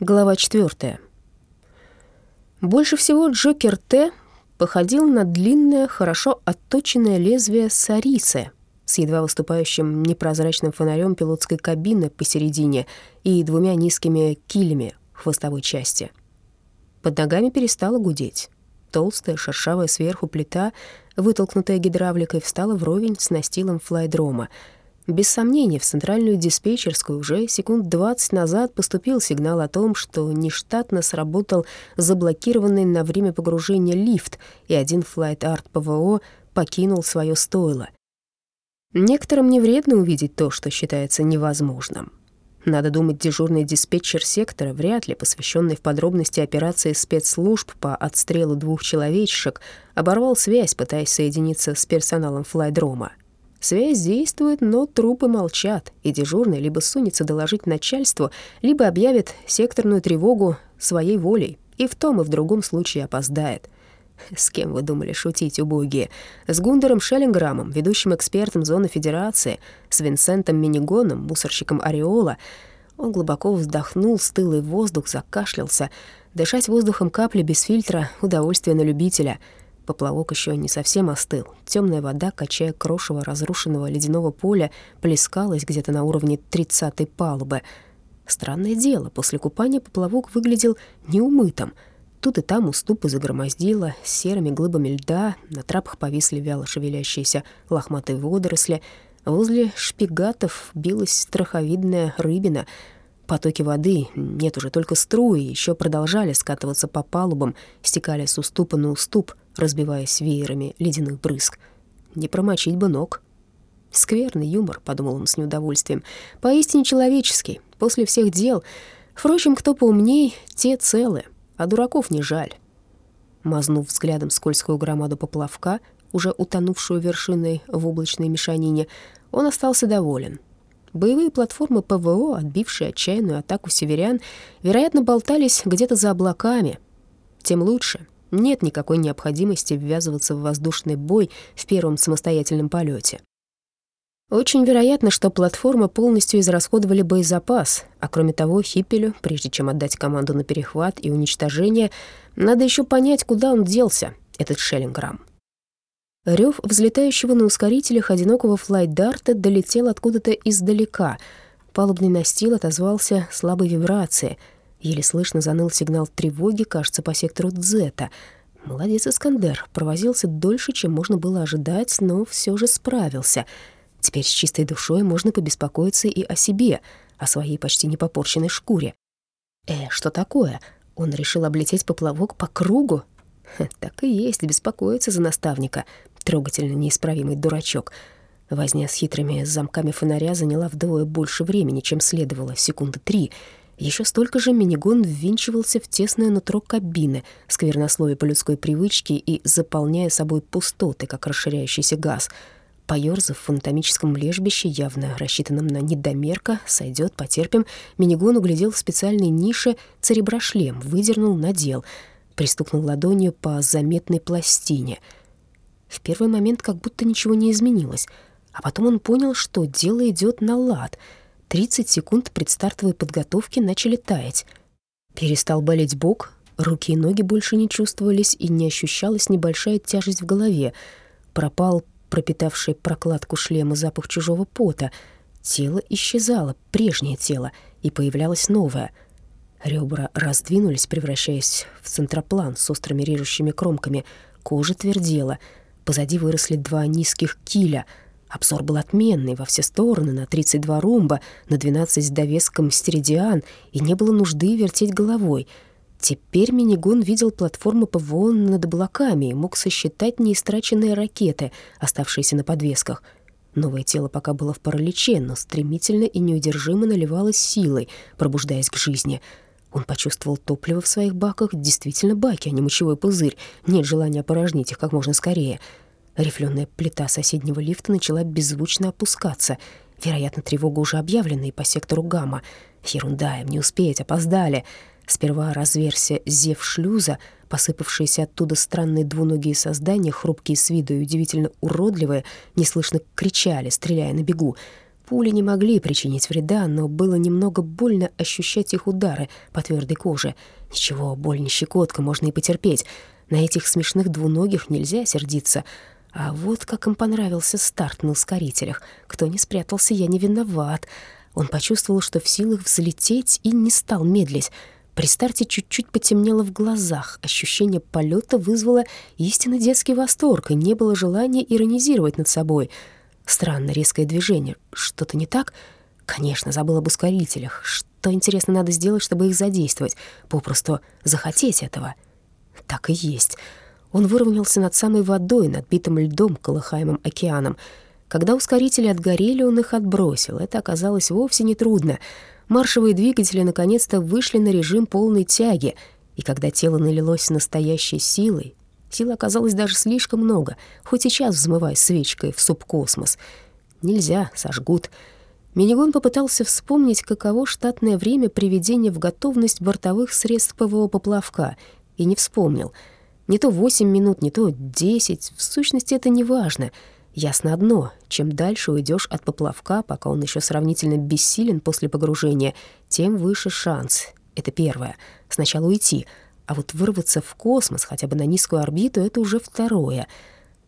Глава 4. Больше всего Джокер Т походил на длинное, хорошо отточенное лезвие сарисы с едва выступающим непрозрачным фонарем пилотской кабины посередине и двумя низкими килями в хвостовой части. Под ногами перестало гудеть. Толстая, шершавая сверху плита, вытолкнутая гидравликой, встала вровень с настилом флайдрома — без сомнения, в центральную диспетчерскую уже секунд 20 назад поступил сигнал о том, что нештатно сработал заблокированный на время погружения лифт, и один флайдарт ПВО покинул свое стойло. Некоторым не вредно увидеть то, что считается невозможным. Надо думать, дежурный диспетчер сектора, вряд ли посвященный в подробности операции спецслужб по отстрелу двух человечек, оборвал связь, пытаясь соединиться с персоналом флайдрома. Связь действует, но трупы молчат, и дежурный либо сунется доложить начальству, либо объявит секторную тревогу своей волей, и в том и в другом случае опоздает. С кем вы думали шутить, убогие? С Гундером Шеллинграмом, ведущим экспертом зоны Федерации, с Винсентом Минигоном, мусорщиком Ореола. Он глубоко вздохнул, стылый воздух, закашлялся. Дышать воздухом капли без фильтра — удовольствие на любителя — Поплавок еще не совсем остыл. Темная вода, качая крошево разрушенного ледяного поля, плескалась где-то на уровне тридцатой палубы. Странное дело, после купания поплавок выглядел неумытым. Тут и там уступы загромоздило серыми глыбами льда, на трапах повисли вяло шевелящиеся лохматые водоросли, возле шпигатов билась страховидная рыбина — Потоки воды, нет уже только струи, еще продолжали скатываться по палубам, стекали с уступа на уступ, разбиваясь веерами ледяных брызг. Не промочить бы ног. Скверный юмор, подумал он с неудовольствием, поистине человеческий, после всех дел. Впрочем, кто поумней, те целы, а дураков не жаль. Мазнув взглядом скользкую громаду поплавка, уже утонувшую вершиной в облачной мешанине, он остался доволен — Боевые платформы ПВО, отбившие отчаянную атаку северян, вероятно, болтались где-то за облаками. Тем лучше. Нет никакой необходимости ввязываться в воздушный бой в первом самостоятельном полете. Очень вероятно, что платформы полностью израсходовали боезапас, а кроме того, Хиппелю, прежде чем отдать команду на перехват и уничтожение, надо еще понять, куда он делся, этот Шеллинграм. Рев взлетающего на ускорителях одинокого флайт-дарта долетел откуда-то издалека. Палубный настил отозвался слабой вибрацией. Еле слышно заныл сигнал тревоги, кажется, по сектору Дзета. Молодец Искандер, провозился дольше, чем можно было ожидать, но все же справился. Теперь с чистой душой можно побеспокоиться и о себе, о своей почти непопорченной шкуре. Э, что такое? Он решил облететь поплавок по кругу? Так и есть, беспокоиться за наставника трогательно неисправимый дурачок. Возня с хитрыми замками фонаря заняла вдвое больше времени, чем следовало, секунды три. Еще столько же минигон ввинчивался в тесное нутро кабины, сквернословие по людской привычке и заполняя собой пустоты, как расширяющийся газ. Поёрзав в анатомическом лежбище, явно рассчитанном на недомерка, сойдет, потерпим, минигон углядел в специальной нише цереброшлем, выдернул, надел, пристукнул ладонью по заметной пластине — в первый момент как будто ничего не изменилось, а потом он понял, что дело идет на лад. 30 секунд предстартовой подготовки начали таять. Перестал болеть бок, руки и ноги больше не чувствовались, и не ощущалась небольшая тяжесть в голове. Пропал пропитавший прокладку шлема запах чужого пота. Тело исчезало, прежнее тело, и появлялось новое — Ребра раздвинулись, превращаясь в центроплан с острыми режущими кромками. Кожа твердела. Позади выросли два низких киля. Обзор был отменный во все стороны, на 32 румба, на 12 с довеском стеридиан, и не было нужды вертеть головой. Теперь Минигон видел платформу ПВО над облаками и мог сосчитать неистраченные ракеты, оставшиеся на подвесках. Новое тело пока было в параличе, но стремительно и неудержимо наливалось силой, пробуждаясь к жизни — он почувствовал топливо в своих баках, действительно баки, а не мочевой пузырь. Нет желания опорожнить их как можно скорее. Рифленая плита соседнего лифта начала беззвучно опускаться. Вероятно, тревога уже объявлена и по сектору гамма. Ерунда, им не успеть, опоздали. Сперва разверся зев шлюза, посыпавшиеся оттуда странные двуногие создания, хрупкие с виду и удивительно уродливые, неслышно кричали, стреляя на бегу. Пули не могли причинить вреда, но было немного больно ощущать их удары по твердой коже. Ничего, боль не щекотка, можно и потерпеть. На этих смешных двуногих нельзя сердиться. А вот как им понравился старт на ускорителях. Кто не спрятался, я не виноват. Он почувствовал, что в силах взлететь, и не стал медлить. При старте чуть-чуть потемнело в глазах. Ощущение полета вызвало истинно детский восторг, и не было желания иронизировать над собой. Странно резкое движение. Что-то не так? Конечно, забыл об ускорителях. Что, интересно, надо сделать, чтобы их задействовать? Попросту захотеть этого. Так и есть. Он выровнялся над самой водой, над битым льдом, колыхаемым океаном. Когда ускорители отгорели, он их отбросил. Это оказалось вовсе не трудно. Маршевые двигатели наконец-то вышли на режим полной тяги, и когда тело налилось настоящей силой, силы оказалось даже слишком много, хоть сейчас взмывай свечкой в субкосмос. Нельзя, сожгут. Минигон попытался вспомнить, каково штатное время приведения в готовность бортовых средств ПВО поплавка, и не вспомнил — не то восемь минут, не то десять. В сущности, это не важно. Ясно одно, чем дальше уйдешь от поплавка, пока он еще сравнительно бессилен после погружения, тем выше шанс. Это первое. Сначала уйти, а вот вырваться в космос, хотя бы на низкую орбиту, это уже второе.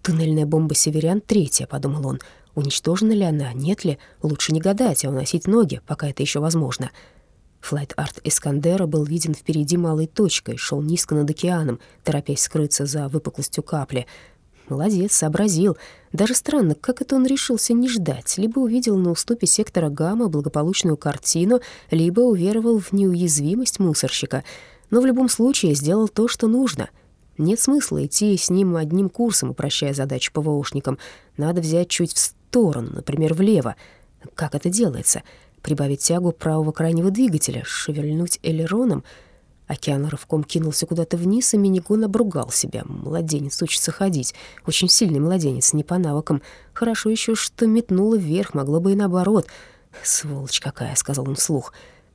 Туннельная бомба «Северян» — третье, подумал он. Уничтожена ли она, нет ли? Лучше не гадать, а уносить ноги, пока это еще возможно. Флайдарт Искандера был виден впереди малой точкой, шел низко над океаном, торопясь скрыться за выпуклостью капли. Молодец, сообразил. Даже странно, как это он решился не ждать. Либо увидел на уступе сектора Гамма благополучную картину, либо уверовал в неуязвимость мусорщика. Но в любом случае сделал то, что нужно. Нет смысла идти с ним одним курсом, упрощая задачу ПВОшникам. Надо взять чуть в сторону, например, влево. Как это делается? — прибавить тягу правого крайнего двигателя, шевельнуть элероном. Океан рывком кинулся куда-то вниз, и Минигон обругал себя. Младенец учится ходить. Очень сильный младенец, не по навыкам. Хорошо еще, что метнуло вверх, могло бы и наоборот. «Сволочь какая», — сказал он вслух.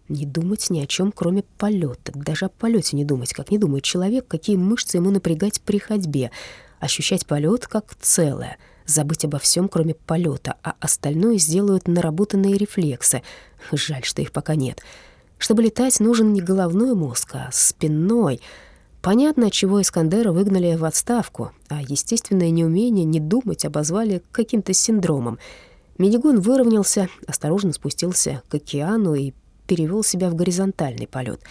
«Не думать ни о чем, кроме полета. Даже о полете не думать, как не думает человек, какие мышцы ему напрягать при ходьбе. Ощущать полет как целое» забыть обо всем, кроме полета, а остальное сделают наработанные рефлексы. Жаль, что их пока нет. Чтобы летать, нужен не головной мозг, а спинной. Понятно, чего Искандера выгнали в отставку, а естественное неумение не думать обозвали каким-то синдромом. Минигон выровнялся, осторожно спустился к океану и перевел себя в горизонтальный полет.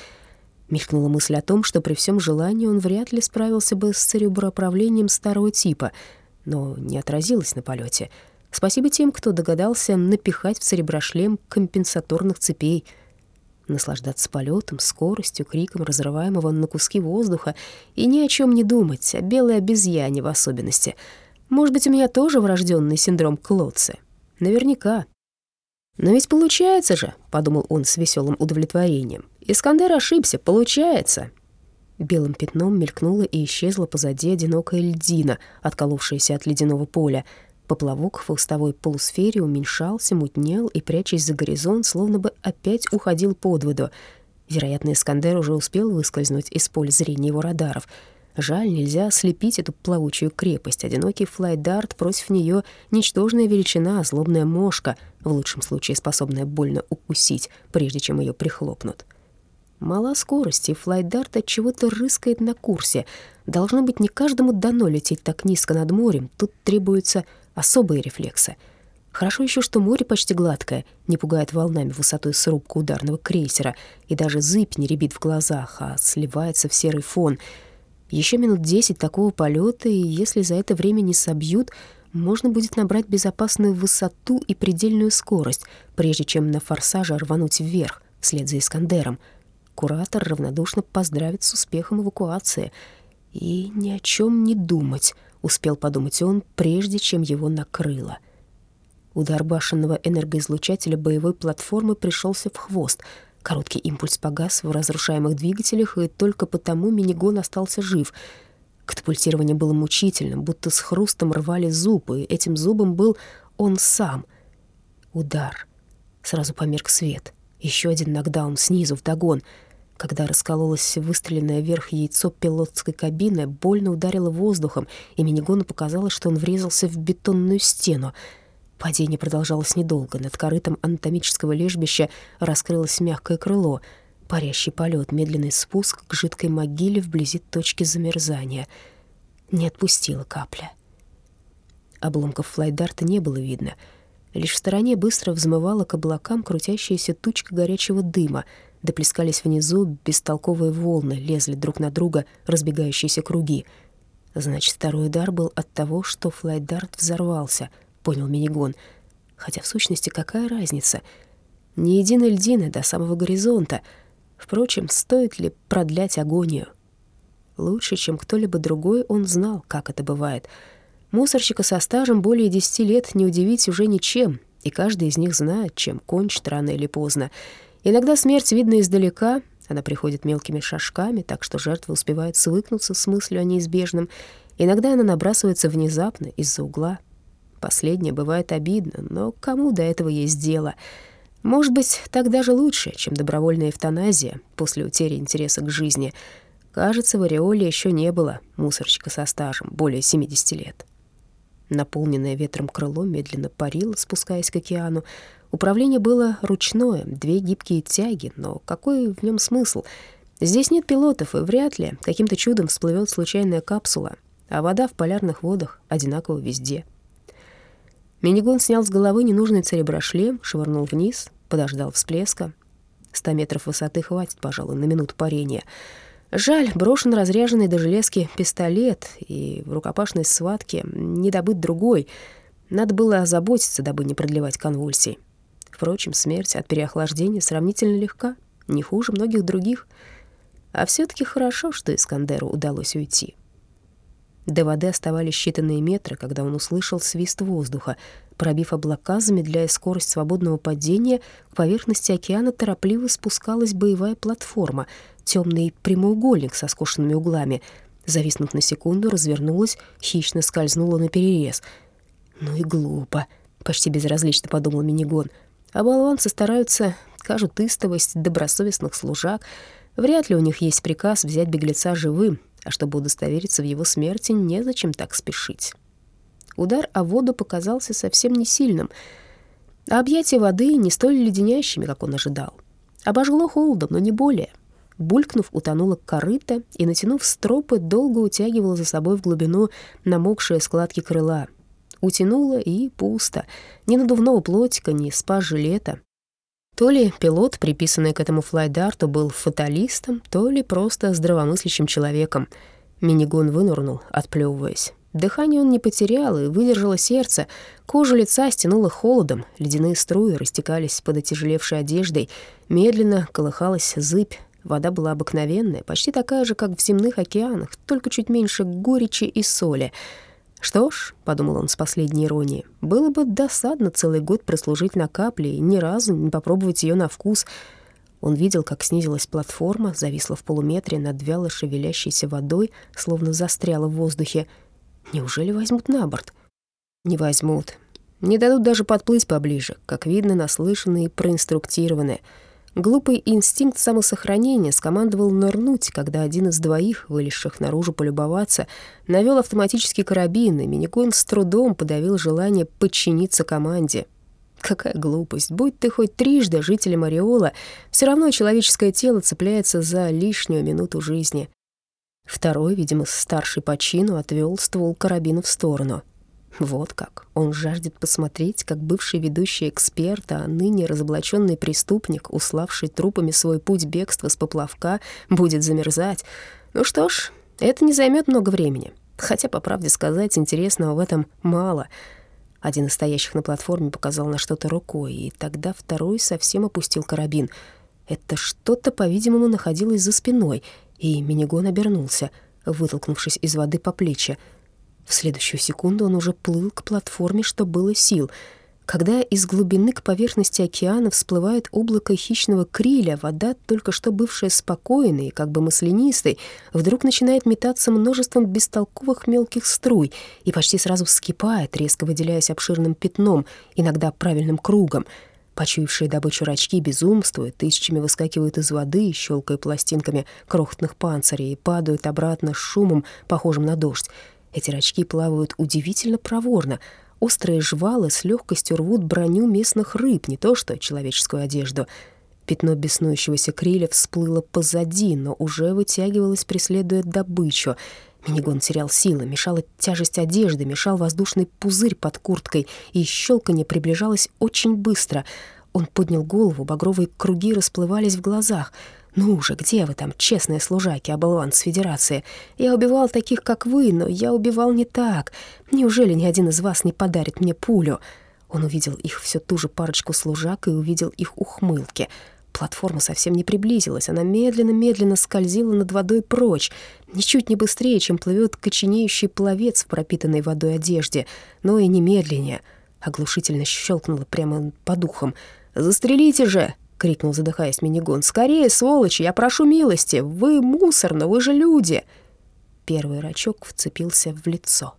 Мелькнула мысль о том, что при всем желании он вряд ли справился бы с цереброуправлением старого типа — но не отразилось на полете. Спасибо тем, кто догадался напихать в цереброшлем компенсаторных цепей. Наслаждаться полетом, скоростью, криком разрываемого на куски воздуха и ни о чем не думать, о белой обезьяне в особенности. Может быть, у меня тоже врожденный синдром Клотца? Наверняка. «Но ведь получается же», — подумал он с веселым удовлетворением. «Искандер ошибся, получается. Белым пятном мелькнула и исчезла позади одинокая льдина, отколовшаяся от ледяного поля. Поплавок в хвостовой полусфере уменьшался, мутнел и, прячась за горизонт, словно бы опять уходил под воду. Вероятно, Искандер уже успел выскользнуть из поля зрения его радаров. Жаль, нельзя ослепить эту плавучую крепость. Одинокий флайдарт против нее ничтожная величина, злобная мошка, в лучшем случае способная больно укусить, прежде чем ее прихлопнут. Мала скорости, и флайдарт от чего-то рыскает на курсе. Должно быть, не каждому дано лететь так низко над морем. Тут требуются особые рефлексы. Хорошо еще, что море почти гладкое, не пугает волнами высотой с рубку ударного крейсера, и даже зыбь не рябит в глазах, а сливается в серый фон. Еще минут десять такого полета, и если за это время не собьют, можно будет набрать безопасную высоту и предельную скорость, прежде чем на форсаже рвануть вверх, вслед за Искандером — Куратор равнодушно поздравит с успехом эвакуации. И ни о чем не думать, успел подумать он, прежде чем его накрыло. Удар башенного энергоизлучателя боевой платформы пришелся в хвост. Короткий импульс погас в разрушаемых двигателях, и только потому минигон остался жив. Катапультирование было мучительным, будто с хрустом рвали зубы, и этим зубом был он сам. Удар. Сразу померк свет. Еще один нокдаун снизу вдогон — когда раскололось выстреленное вверх яйцо пилотской кабины, больно ударило воздухом, и Минигону показалось, что он врезался в бетонную стену. Падение продолжалось недолго. Над корытом анатомического лежбища раскрылось мягкое крыло. Парящий полет, медленный спуск к жидкой могиле вблизи точки замерзания. Не отпустила капля. Обломков флайдарта не было видно. Лишь в стороне быстро взмывала к облакам крутящаяся тучка горячего дыма. Доплескались внизу бестолковые волны, лезли друг на друга разбегающиеся круги. Значит, второй удар был от того, что флайдарт взорвался — понял Минигон. Хотя в сущности какая разница? Ни единой льдины до самого горизонта. Впрочем, стоит ли продлять агонию? Лучше, чем кто-либо другой, он знал, как это бывает. Мусорщика со стажем более десяти лет не удивить уже ничем, и каждый из них знает, чем кончит рано или поздно. Иногда смерть видна издалека, она приходит мелкими шажками, так что жертва успевает свыкнуться с мыслью о неизбежном. Иногда она набрасывается внезапно из-за угла, Последнее бывает обидно, но кому до этого есть дело? Может быть, так даже лучше, чем добровольная эвтаназия после утери интереса к жизни. Кажется, в Ореоле еще не было мусорщика со стажем более 70 лет. Наполненное ветром крыло медленно парило, спускаясь к океану. Управление было ручное, две гибкие тяги, но какой в нем смысл? Здесь нет пилотов, и вряд ли каким-то чудом всплывет случайная капсула, а вода в полярных водах одинакова везде — Минигон снял с головы ненужный цереброшлем, швырнул вниз, подождал всплеска. Ста метров высоты хватит, пожалуй, на минуту парения. Жаль, брошен разряженный до железки пистолет, и в рукопашной схватке не добыть другой. Надо было озаботиться, дабы не продлевать конвульсий. Впрочем, смерть от переохлаждения сравнительно легка, не хуже многих других. А все таки хорошо, что Искандеру удалось уйти. До воды оставались считанные метры, когда он услышал свист воздуха. Пробив облака, замедляя скорость свободного падения, к поверхности океана торопливо спускалась боевая платформа, темный прямоугольник со скошенными углами. Зависнув на секунду, развернулась, хищно скользнула на перерез. «Ну и глупо», — почти безразлично подумал Минигон. «А болванцы стараются, кажут истовость добросовестных служак. Вряд ли у них есть приказ взять беглеца живым, а чтобы удостовериться в его смерти, незачем так спешить. Удар о воду показался совсем не сильным, а объятия воды не столь леденящими, как он ожидал. Обожгло холодом, но не более. Булькнув, утонула корыто и, натянув стропы, долго утягивала за собой в глубину намокшие складки крыла. Утянула и пусто. Ни надувного плотика, ни спа-жилета, то ли пилот, приписанный к этому флайдарту, был фаталистом, то ли просто здравомыслящим человеком. Минигон вынурнул, отплевываясь. Дыхание он не потерял и выдержало сердце. Кожу лица стянуло холодом, ледяные струи растекались под отяжелевшей одеждой. Медленно колыхалась зыбь. Вода была обыкновенная, почти такая же, как в земных океанах, только чуть меньше горечи и соли — что ж, подумал он с последней иронией, было бы досадно целый год прослужить на капле и ни разу не попробовать ее на вкус. Он видел, как снизилась платформа, зависла в полуметре над вяло шевелящейся водой, словно застряла в воздухе. Неужели возьмут на борт? Не возьмут. Не дадут даже подплыть поближе, как видно, наслышанные и проинструктированные — Глупый инстинкт самосохранения скомандовал нырнуть, когда один из двоих, вылезших наружу полюбоваться, навел автоматический карабин, и Миникон с трудом подавил желание подчиниться команде. Какая глупость. Будь ты хоть трижды жителем Ореола, все равно человеческое тело цепляется за лишнюю минуту жизни. Второй, видимо, старший по чину, отвел ствол карабина в сторону — вот как. Он жаждет посмотреть, как бывший ведущий эксперт, а ныне разоблаченный преступник, уславший трупами свой путь бегства с поплавка, будет замерзать. Ну что ж, это не займет много времени. Хотя, по правде сказать, интересного в этом мало. Один из стоящих на платформе показал на что-то рукой, и тогда второй совсем опустил карабин. Это что-то, по-видимому, находилось за спиной, и Минигон обернулся, вытолкнувшись из воды по плечи. В следующую секунду он уже плыл к платформе, что было сил. Когда из глубины к поверхности океана всплывает облако хищного криля, вода, только что бывшая спокойной, как бы маслянистой, вдруг начинает метаться множеством бестолковых мелких струй и почти сразу вскипает, резко выделяясь обширным пятном, иногда правильным кругом. Почуявшие добычу рачки безумствуют, тысячами выскакивают из воды, щелкая пластинками крохотных панцирей, и падают обратно с шумом, похожим на дождь. Эти рачки плавают удивительно проворно. Острые жвалы с легкостью рвут броню местных рыб, не то что человеческую одежду. Пятно беснующегося криля всплыло позади, но уже вытягивалось, преследуя добычу. Минигон терял силы, мешала тяжесть одежды, мешал воздушный пузырь под курткой, и щелканье приближалось очень быстро. Он поднял голову, багровые круги расплывались в глазах. «Ну уже, где вы там, честные служаки, оболванцы Федерации? Я убивал таких, как вы, но я убивал не так. Неужели ни один из вас не подарит мне пулю?» Он увидел их всю ту же парочку служак и увидел их ухмылки — Платформа совсем не приблизилась, она медленно-медленно скользила над водой прочь, ничуть не быстрее, чем плывет коченеющий пловец в пропитанной водой одежде, но и не медленнее. Оглушительно щелкнуло прямо по духам. «Застрелите же!» — крикнул, задыхаясь Минигон. «Скорее, сволочи, я прошу милости! Вы мусор, но вы же люди!» Первый рачок вцепился в лицо.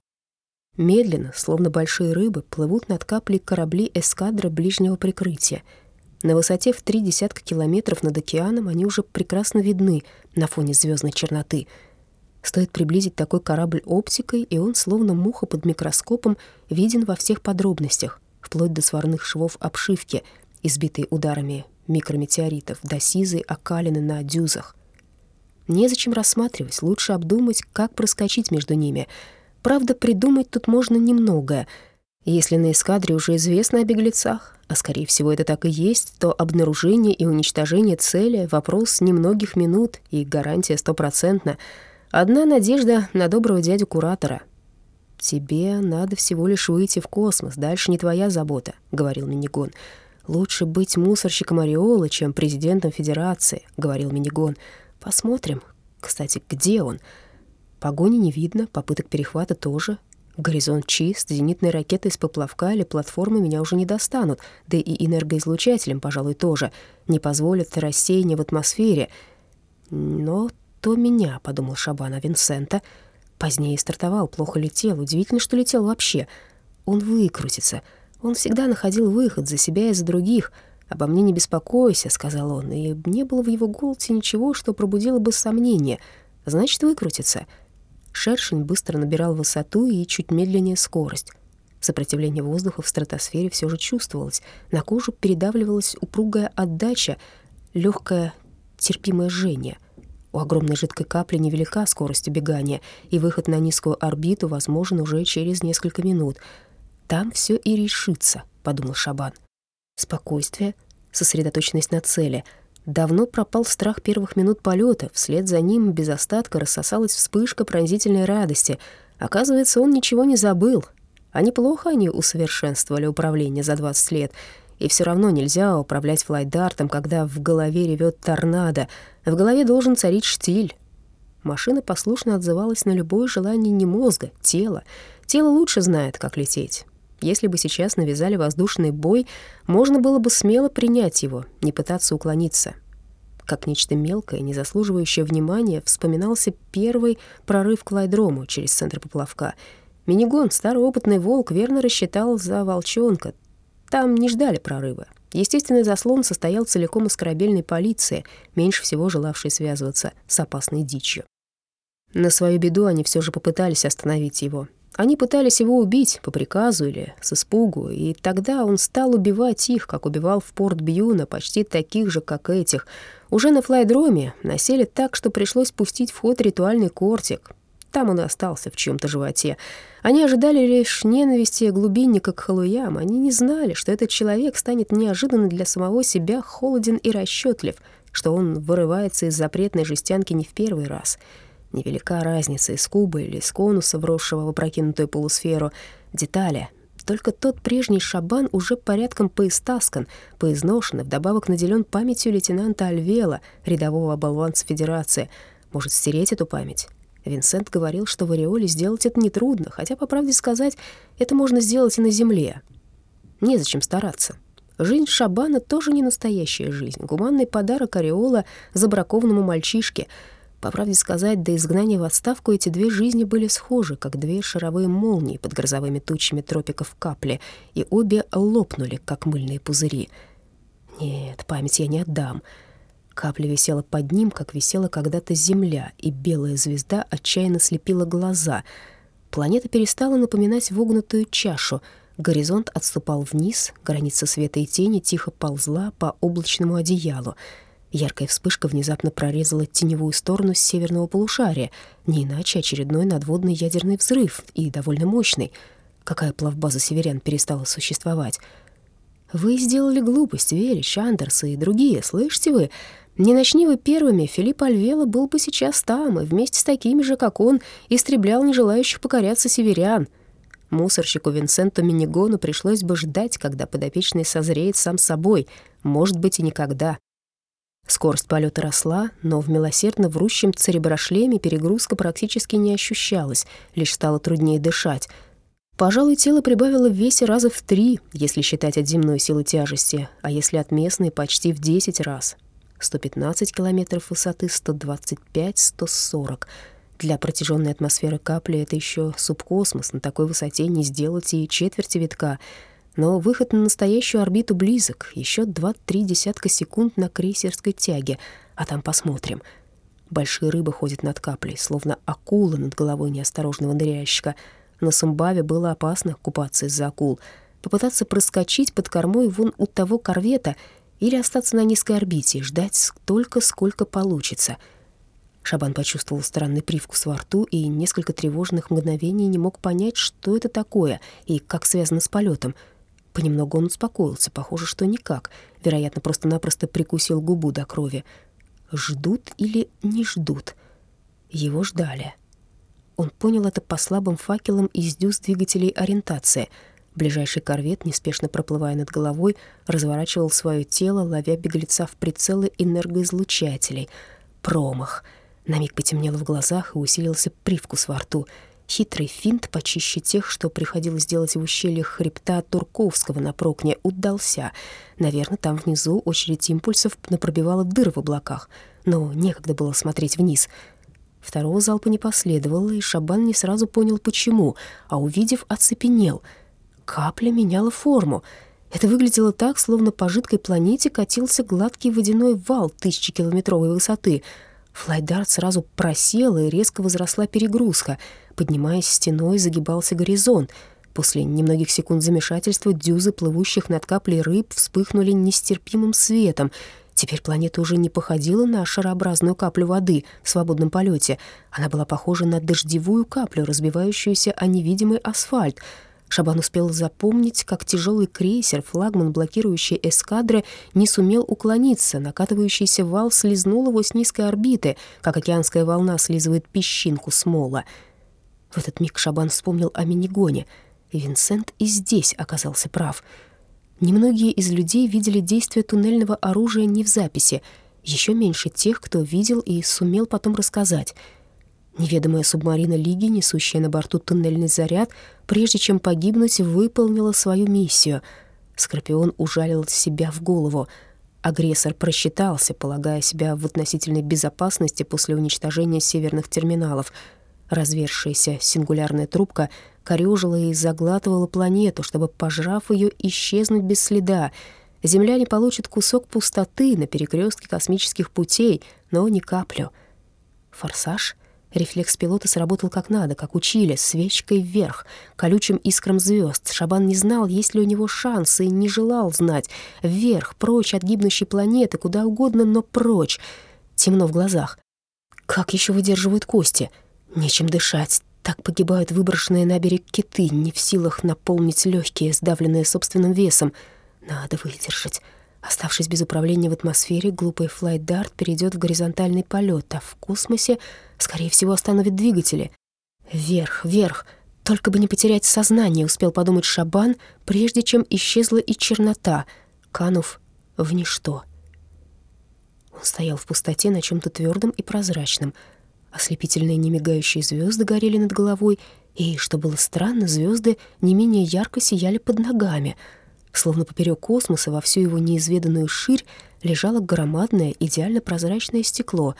Медленно, словно большие рыбы, плывут над каплей корабли эскадра ближнего прикрытия — на высоте в три десятка километров над океаном они уже прекрасно видны на фоне звездной черноты. Стоит приблизить такой корабль оптикой, и он, словно муха под микроскопом, виден во всех подробностях, вплоть до сварных швов обшивки, избитой ударами микрометеоритов, до сизой окалины на дюзах. Незачем рассматривать, лучше обдумать, как проскочить между ними. Правда, придумать тут можно немногое. Если на эскадре уже известно о беглецах, а скорее всего это так и есть, то обнаружение и уничтожение цели — вопрос немногих минут и гарантия стопроцентна. Одна надежда на доброго дядю-куратора. «Тебе надо всего лишь выйти в космос, дальше не твоя забота», — говорил Минигон. «Лучше быть мусорщиком Ореола, чем президентом Федерации», — говорил Минигон. «Посмотрим. Кстати, где он?» Погони не видно, попыток перехвата тоже. Горизонт чист, зенитные ракеты из поплавка или платформы меня уже не достанут, да и энергоизлучателем, пожалуй, тоже. Не позволят рассеяния в атмосфере. Но то меня, — подумал Шабан, — а Винсента позднее стартовал, плохо летел. Удивительно, что летел вообще. Он выкрутится. Он всегда находил выход за себя и за других. «Обо мне не беспокойся», — сказал он, и не было в его голосе ничего, что пробудило бы сомнение. «Значит, выкрутится». Шершень быстро набирал высоту и чуть медленнее скорость. Сопротивление воздуха в стратосфере все же чувствовалось. На кожу передавливалась упругая отдача, легкое терпимое жжение. У огромной жидкой капли невелика скорость убегания, и выход на низкую орбиту возможен уже через несколько минут. «Там все и решится», — подумал Шабан. Спокойствие, сосредоточенность на цели — Давно пропал страх первых минут полета, вслед за ним без остатка рассосалась вспышка пронзительной радости. Оказывается, он ничего не забыл. А неплохо они усовершенствовали управление за 20 лет. И все равно нельзя управлять флайдартом, когда в голове ревет торнадо. В голове должен царить штиль. Машина послушно отзывалась на любое желание не мозга, тела. Тело лучше знает, как лететь. Если бы сейчас навязали воздушный бой, можно было бы смело принять его, не пытаться уклониться. Как нечто мелкое, не заслуживающее внимания, вспоминался первый прорыв к лайдрому через центр поплавка. Минигон, старый опытный волк, верно рассчитал за волчонка. Там не ждали прорыва. Естественный заслон состоял целиком из корабельной полиции, меньше всего желавшей связываться с опасной дичью. На свою беду они все же попытались остановить его, они пытались его убить по приказу или с испугу, и тогда он стал убивать их, как убивал в порт Бьюна, почти таких же, как этих. Уже на флайдроме насели так, что пришлось пустить в ход ритуальный кортик. Там он и остался в чьем-то животе. Они ожидали лишь ненависти глубинника к халуям. Они не знали, что этот человек станет неожиданно для самого себя холоден и расчетлив, что он вырывается из запретной жестянки не в первый раз — Невелика разница из куба или из конуса, вросшего в опрокинутую полусферу. Детали. Только тот прежний шабан уже порядком поистаскан, поизношен и вдобавок наделен памятью лейтенанта Альвела, рядового оболванца Федерации. Может, стереть эту память? Винсент говорил, что в Ореоле сделать это нетрудно, хотя, по правде сказать, это можно сделать и на Земле. Незачем стараться. Жизнь Шабана тоже не настоящая жизнь. Гуманный подарок Ореола забракованному мальчишке — по правде сказать, до изгнания в отставку эти две жизни были схожи, как две шаровые молнии под грозовыми тучами тропиков капли, и обе лопнули, как мыльные пузыри. Нет, память я не отдам. Капля висела под ним, как висела когда-то земля, и белая звезда отчаянно слепила глаза. Планета перестала напоминать вогнутую чашу. Горизонт отступал вниз, граница света и тени тихо ползла по облачному одеялу. Яркая вспышка внезапно прорезала теневую сторону с северного полушария, не иначе очередной надводный ядерный взрыв, и довольно мощный. Какая плавбаза северян перестала существовать? «Вы сделали глупость, Велич, Андерс и другие, слышите вы? Не начни вы первыми, Филипп Альвела был бы сейчас там, и вместе с такими же, как он, истреблял нежелающих покоряться северян». Мусорщику Винсенту Минигону пришлось бы ждать, когда подопечный созреет сам собой, может быть, и никогда. Скорость полета росла, но в милосердно врущем цереброшлеме перегрузка практически не ощущалась, лишь стало труднее дышать. Пожалуй, тело прибавило в весе раза в три, если считать от земной силы тяжести, а если от местной — почти в десять раз. 115 километров высоты, 125, 140 — для протяженной атмосферы капли это еще субкосмос, на такой высоте не сделать и четверти витка. Но выход на настоящую орбиту близок, еще 2-3 десятка секунд на крейсерской тяге, а там посмотрим. Большие рыбы ходят над каплей, словно акулы над головой неосторожного ныряльщика. На Сумбаве было опасно купаться из-за акул. Попытаться проскочить под кормой вон у того корвета или остаться на низкой орбите и ждать столько, сколько получится — Шабан почувствовал странный привкус во рту и несколько тревожных мгновений не мог понять, что это такое и как связано с полетом. Понемногу он успокоился, похоже, что никак. Вероятно, просто-напросто прикусил губу до крови. Ждут или не ждут? Его ждали. Он понял это по слабым факелам из дюз двигателей ориентации. Ближайший корвет, неспешно проплывая над головой, разворачивал свое тело, ловя беглеца в прицелы энергоизлучателей. Промах — на миг потемнело в глазах и усилился привкус во рту. Хитрый финт, почище тех, что приходилось делать в ущельях хребта Турковского на Прокне, удался. Наверное, там внизу очередь импульсов напробивала дыры в облаках, но некогда было смотреть вниз. Второго залпа не последовало, и Шабан не сразу понял, почему, а увидев, оцепенел. Капля меняла форму. Это выглядело так, словно по жидкой планете катился гладкий водяной вал тысячекилометровой высоты — Флайдарт сразу просел, и резко возросла перегрузка. Поднимаясь стеной, загибался горизонт. После немногих секунд замешательства дюзы, плывущих над каплей рыб, вспыхнули нестерпимым светом. Теперь планета уже не походила на шарообразную каплю воды в свободном полете. Она была похожа на дождевую каплю, разбивающуюся о невидимый асфальт — Шабан успел запомнить, как тяжелый крейсер, флагман блокирующий эскадры, не сумел уклониться. Накатывающийся вал слезнул его с низкой орбиты, как океанская волна слизывает песчинку с мола. В этот миг Шабан вспомнил о минигоне, Винсент и здесь оказался прав. Немногие из людей видели действие туннельного оружия не в записи, еще меньше тех, кто видел и сумел потом рассказать — Неведомая субмарина Лиги, несущая на борту туннельный заряд, прежде чем погибнуть, выполнила свою миссию. Скорпион ужалил себя в голову. Агрессор просчитался, полагая себя в относительной безопасности после уничтожения северных терминалов. Развершаяся сингулярная трубка корёжила и заглатывала планету, чтобы, пожрав ее, исчезнуть без следа. Земляне получат кусок пустоты на перекрестке космических путей, но не каплю. Форсаж — Рефлекс пилота сработал как надо, как учили, свечкой вверх, колючим искрам звезд. Шабан не знал, есть ли у него шансы, и не желал знать. Вверх, прочь от гибнущей планеты, куда угодно, но прочь. Темно в глазах. Как еще выдерживают кости? Нечем дышать. Так погибают выброшенные на берег киты, не в силах наполнить легкие, сдавленные собственным весом. Надо выдержать. Оставшись без управления в атмосфере, глупый флайдарт перейдет в горизонтальный полет, а в космосе, скорее всего, остановит двигатели. Вверх, вверх, только бы не потерять сознание, успел подумать Шабан, прежде чем исчезла и чернота, канув в ничто. Он стоял в пустоте на чем-то твердом и прозрачном. Ослепительные немигающие звезды горели над головой, и, что было странно, звезды не менее ярко сияли под ногами — Словно поперек космоса во всю его неизведанную ширь лежало громадное, идеально прозрачное стекло.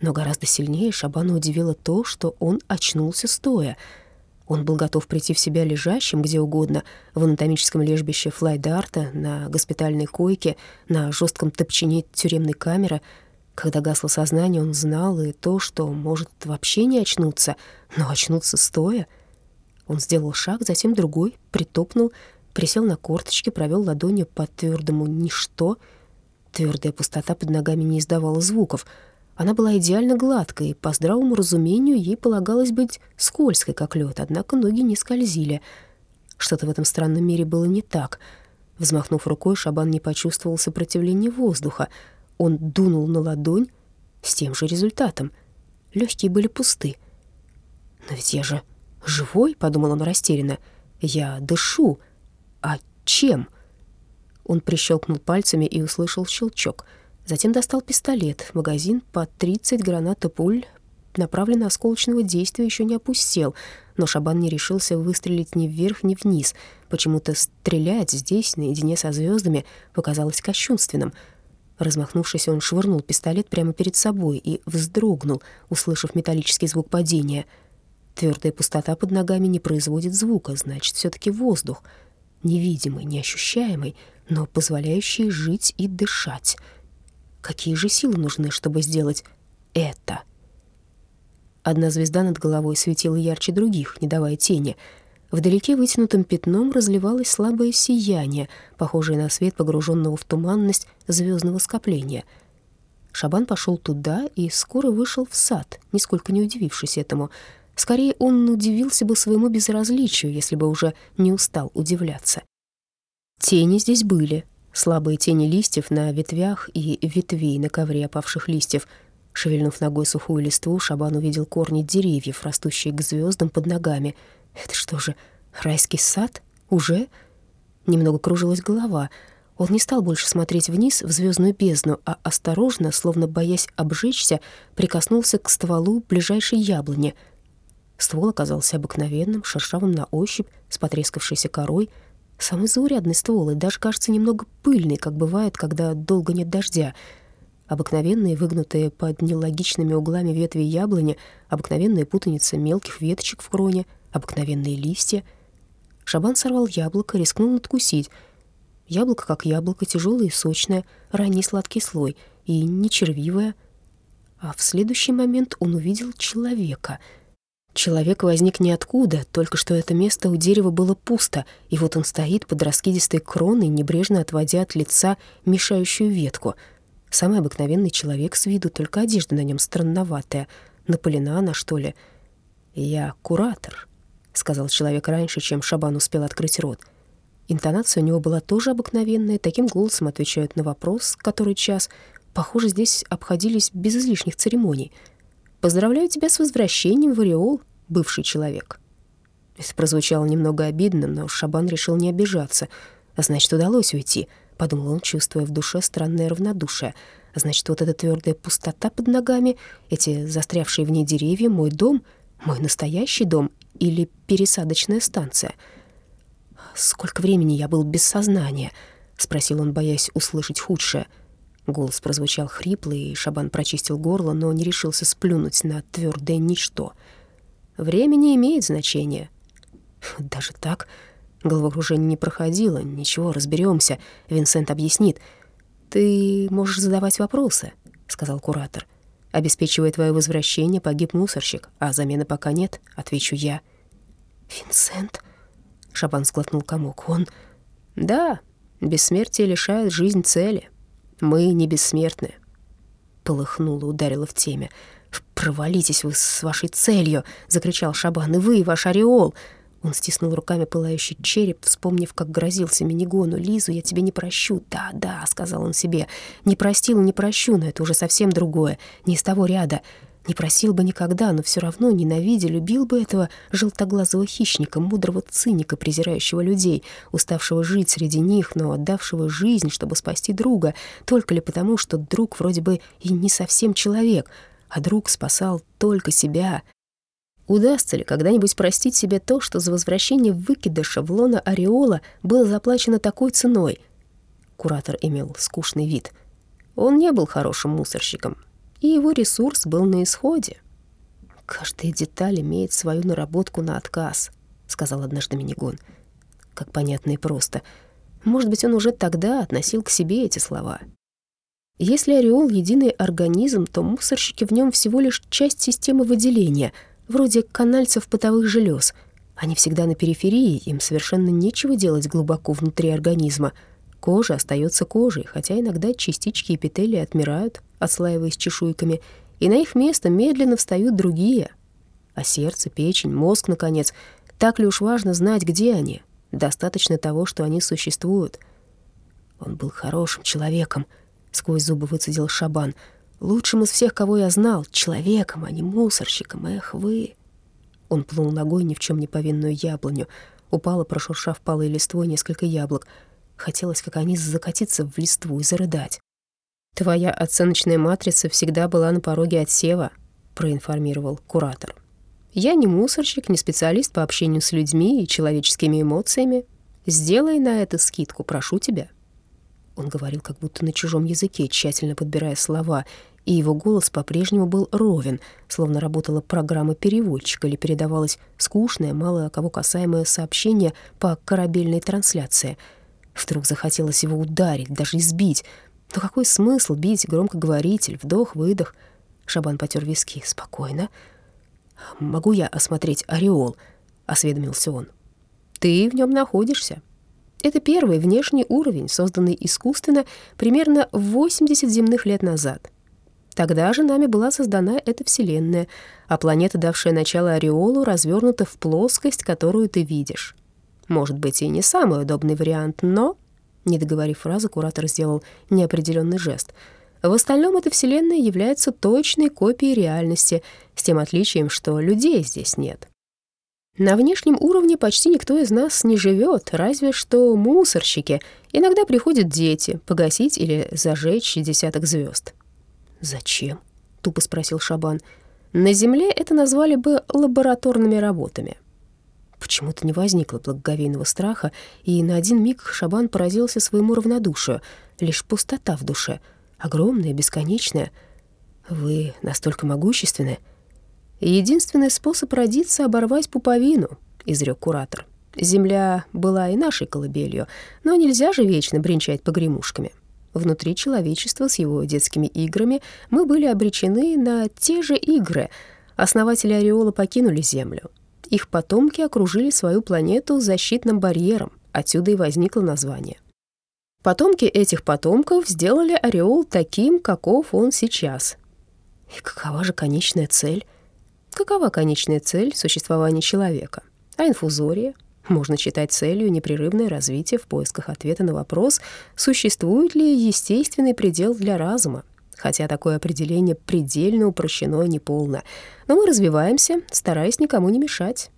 Но гораздо сильнее Шабана удивило то, что он очнулся стоя. Он был готов прийти в себя лежащим где угодно, в анатомическом лежбище Флайдарта, на госпитальной койке, на жестком топчине тюремной камеры. Когда гасло сознание, он знал и то, что может вообще не очнуться, но очнуться стоя — Он сделал шаг, затем другой, притопнул, присел на корточки, провел ладонью по твердому ничто. Твердая пустота под ногами не издавала звуков. Она была идеально гладкой, по здравому разумению ей полагалось быть скользкой, как лед, однако ноги не скользили. Что-то в этом странном мире было не так. Взмахнув рукой, Шабан не почувствовал сопротивления воздуха. Он дунул на ладонь с тем же результатом. Легкие были пусты. «Но ведь я же «Живой?» — подумал он растерянно. «Я дышу. А чем?» Он прищелкнул пальцами и услышал щелчок. Затем достал пистолет. Магазин по 30 гранат и пуль, направленный осколочного действия, еще не опустел, но Шабан не решился выстрелить ни вверх, ни вниз. Почему-то стрелять здесь, наедине со звездами, показалось кощунственным. Размахнувшись, он швырнул пистолет прямо перед собой и вздрогнул, услышав металлический звук падения — Твердая пустота под ногами не производит звука, значит, все-таки воздух. Невидимый, неощущаемый, но позволяющий жить и дышать. Какие же силы нужны, чтобы сделать это? Одна звезда над головой светила ярче других, не давая тени. Вдалеке вытянутым пятном разливалось слабое сияние, похожее на свет погруженного в туманность звездного скопления. Шабан пошел туда и скоро вышел в сад, нисколько не удивившись этому — Скорее, он удивился бы своему безразличию, если бы уже не устал удивляться. Тени здесь были. Слабые тени листьев на ветвях и ветвей на ковре опавших листьев. Шевельнув ногой сухую листву, Шабан увидел корни деревьев, растущие к звездам под ногами. Это что же, райский сад? Уже? Немного кружилась голова. Он не стал больше смотреть вниз в звездную бездну, а осторожно, словно боясь обжечься, прикоснулся к стволу ближайшей яблони — Ствол оказался обыкновенным, шершавым на ощупь, с потрескавшейся корой. Самый заурядный ствол и даже, кажется, немного пыльный, как бывает, когда долго нет дождя. Обыкновенные, выгнутые под нелогичными углами ветви яблони, обыкновенная путаница мелких веточек в кроне, обыкновенные листья. Шабан сорвал яблоко, рискнул надкусить. Яблоко как яблоко, тяжелое и сочное, ранний сладкий слой, и не червивое. А в следующий момент он увидел человека — Человек возник ниоткуда, только что это место у дерева было пусто, и вот он стоит под раскидистой кроной, небрежно отводя от лица мешающую ветку. Самый обыкновенный человек с виду, только одежда на нем странноватая. Напылена она, что ли? «Я куратор», — сказал человек раньше, чем Шабан успел открыть рот. Интонация у него была тоже обыкновенная, таким голосом отвечают на вопрос, который час. Похоже, здесь обходились без излишних церемоний — Поздравляю тебя с возвращением в Ореол, бывший человек». Это прозвучало немного обидно, но Шабан решил не обижаться. А значит, удалось уйти, подумал он, чувствуя в душе странное равнодушие. А значит, вот эта твердая пустота под ногами, эти застрявшие в ней деревья, мой дом, мой настоящий дом или пересадочная станция. «Сколько времени я был без сознания?» — спросил он, боясь услышать худшее — Голос прозвучал хриплый, и Шабан прочистил горло, но не решился сплюнуть на твердое ничто. «Время не имеет значения». «Даже так?» Головокружение не проходило. «Ничего, разберемся. Винсент объяснит». «Ты можешь задавать вопросы», — сказал куратор. «Обеспечивая твое возвращение, погиб мусорщик, а замены пока нет», — отвечу я. «Винсент?» — Шабан сглотнул комок. «Он...» «Да, бессмертие лишает жизнь цели». Мы не бессмертны. Полыхнуло, ударило в теме. «Провалитесь вы с вашей целью!» — закричал Шабан. «И вы, ваш ореол!» Он стиснул руками пылающий череп, вспомнив, как грозился Минигону. «Лизу я тебе не прощу». «Да, да», — сказал он себе. «Не простил, не прощу, но это уже совсем другое. Не из того ряда. Не просил бы никогда, но все равно, ненавидя, любил бы этого желтоглазого хищника, мудрого циника, презирающего людей, уставшего жить среди них, но отдавшего жизнь, чтобы спасти друга, только ли потому, что друг вроде бы и не совсем человек, а друг спасал только себя. Удастся ли когда-нибудь простить себе то, что за возвращение выкидыша в лона ореола было заплачено такой ценой? Куратор имел скучный вид. Он не был хорошим мусорщиком, и его ресурс был на исходе. «Каждая деталь имеет свою наработку на отказ», — сказал однажды Минигон. Как понятно и просто. Может быть, он уже тогда относил к себе эти слова. Если ореол — единый организм, то мусорщики в нем всего лишь часть системы выделения, вроде канальцев потовых желез. Они всегда на периферии, им совершенно нечего делать глубоко внутри организма. Кожа остается кожей, хотя иногда частички эпителия отмирают, отслаиваясь чешуйками, и на их место медленно встают другие. А сердце, печень, мозг, наконец, так ли уж важно знать, где они? Достаточно того, что они существуют. Он был хорошим человеком, сквозь зубы выцедил Шабан. Лучшим из всех, кого я знал, человеком, а не мусорщиком. Эх, вы... Он плнул ногой ни в чем не повинную яблоню. Упало, прошуршав палой листвой, несколько яблок. Хотелось, как они, закатиться в листву и зарыдать. «Твоя оценочная матрица всегда была на пороге отсева», — проинформировал куратор. «Я не мусорщик, не специалист по общению с людьми и человеческими эмоциями. Сделай на это скидку, прошу тебя». Он говорил как будто на чужом языке, тщательно подбирая слова, и его голос по-прежнему был ровен, словно работала программа переводчика или передавалось скучное, мало кого касаемое сообщение по корабельной трансляции. Вдруг захотелось его ударить, даже избить. Но какой смысл бить громкоговоритель, вдох-выдох? Шабан потер виски. «Спокойно. Могу я осмотреть ореол?» — осведомился он. «Ты в нем находишься», это первый внешний уровень, созданный искусственно примерно 80 земных лет назад. Тогда же нами была создана эта Вселенная, а планета, давшая начало ореолу, развернута в плоскость, которую ты видишь. Может быть, и не самый удобный вариант, но... Не договорив фразу, куратор сделал неопределенный жест. В остальном эта Вселенная является точной копией реальности, с тем отличием, что людей здесь нет. На внешнем уровне почти никто из нас не живет, разве что мусорщики. Иногда приходят дети погасить или зажечь десяток звезд. «Зачем?» — тупо спросил Шабан. «На Земле это назвали бы лабораторными работами». Почему-то не возникло благоговейного страха, и на один миг Шабан поразился своему равнодушию. Лишь пустота в душе, огромная, бесконечная. «Вы настолько могущественны?» «Единственный способ родиться — оборвать пуповину», — изрек куратор. «Земля была и нашей колыбелью, но нельзя же вечно бренчать погремушками. Внутри человечества с его детскими играми мы были обречены на те же игры. Основатели Ореола покинули Землю. Их потомки окружили свою планету защитным барьером, отсюда и возникло название. Потомки этих потомков сделали Ореол таким, каков он сейчас. И какова же конечная цель? Какова конечная цель существования человека? А инфузория — можно считать целью непрерывное развитие в поисках ответа на вопрос, существует ли естественный предел для разума, хотя такое определение предельно упрощено и неполно. Но мы развиваемся, стараясь никому не мешать.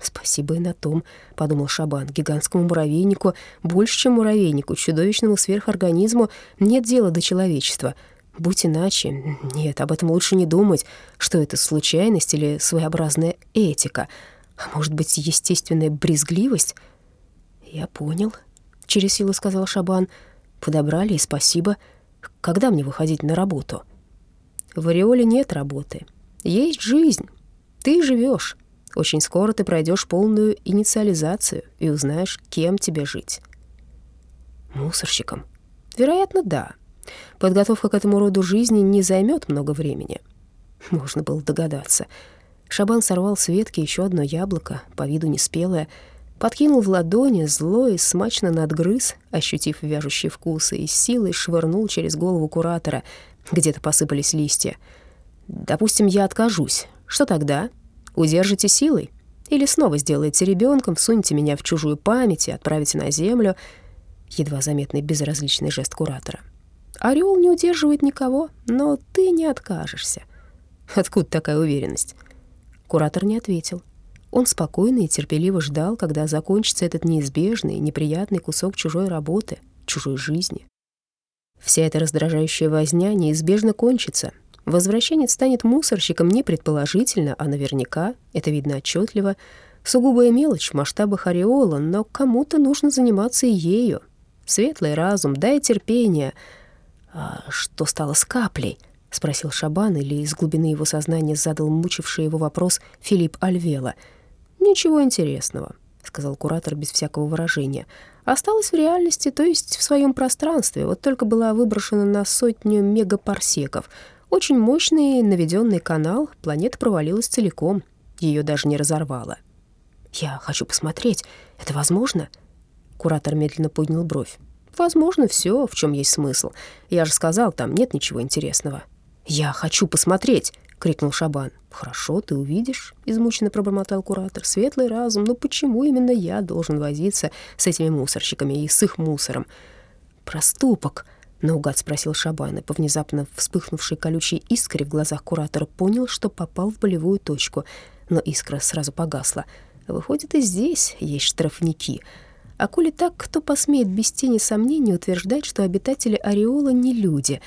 «Спасибо и на том», — подумал Шабан, — «гигантскому муравейнику, больше, чем муравейнику, чудовищному сверхорганизму нет дела до человечества. Будь иначе, нет, об этом лучше не думать, что это случайность или своеобразная этика». А может быть, естественная брезгливость? Я понял, через силу сказал Шабан. Подобрали и спасибо. Когда мне выходить на работу? В Ореоле нет работы. Есть жизнь. Ты живешь. Очень скоро ты пройдешь полную инициализацию и узнаешь, кем тебе жить. Мусорщиком? Вероятно, да. Подготовка к этому роду жизни не займет много времени. Можно было догадаться — Шабан сорвал с ветки еще одно яблоко, по виду неспелое, подкинул в ладони, зло и смачно надгрыз, ощутив вяжущий вкус, и силой швырнул через голову куратора. Где-то посыпались листья. «Допустим, я откажусь. Что тогда? Удержите силой? Или снова сделаете ребенком, всунете меня в чужую память и отправите на землю?» Едва заметный безразличный жест куратора. «Орел не удерживает никого, но ты не откажешься». «Откуда такая уверенность?» Куратор не ответил. Он спокойно и терпеливо ждал, когда закончится этот неизбежный неприятный кусок чужой работы, чужой жизни. Вся эта раздражающая возня неизбежно кончится. Возвращенец станет мусорщиком не предположительно, а наверняка, это видно отчетливо. Сугубая мелочь в масштабах ореола, но кому-то нужно заниматься и ею. Светлый разум, дай терпение. А что стало с каплей? — спросил Шабан, или из глубины его сознания задал мучивший его вопрос Филипп Альвела. «Ничего интересного», — сказал куратор без всякого выражения. «Осталось в реальности, то есть в своем пространстве, вот только была выброшена на сотню мегапарсеков. Очень мощный наведенный канал, планета провалилась целиком, ее даже не разорвало». «Я хочу посмотреть. Это возможно?» Куратор медленно поднял бровь. «Возможно, все, в чем есть смысл. Я же сказал, там нет ничего интересного». «Я хочу посмотреть!» — крикнул Шабан. «Хорошо, ты увидишь», — измученно пробормотал куратор. «Светлый разум, но почему именно я должен возиться с этими мусорщиками и с их мусором?» «Проступок», — наугад спросил Шабан, и по внезапно вспыхнувшей колючей искре в глазах куратора понял, что попал в болевую точку. Но искра сразу погасла. «Выходит, и здесь есть штрафники». А коли так, кто посмеет без тени сомнений утверждать, что обитатели Ореола не люди?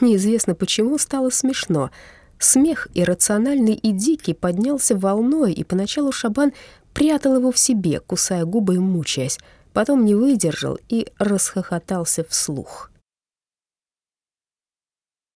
Неизвестно почему стало смешно — Смех иррациональный и дикий поднялся волной, и поначалу Шабан прятал его в себе, кусая губы и мучаясь. Потом не выдержал и расхохотался вслух.